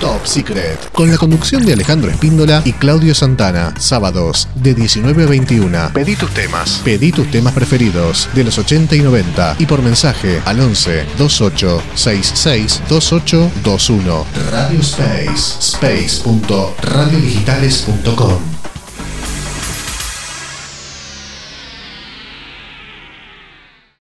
Top Secret, con la conducción de Alejandro Espíndola y Claudio Santana, sábados de 19 a 21. Pedí tus temas. Pedí tus temas preferidos de los 80 y 90 y por mensaje al 11 28 66 28 21. Radio Space, space.radiodigitales.com.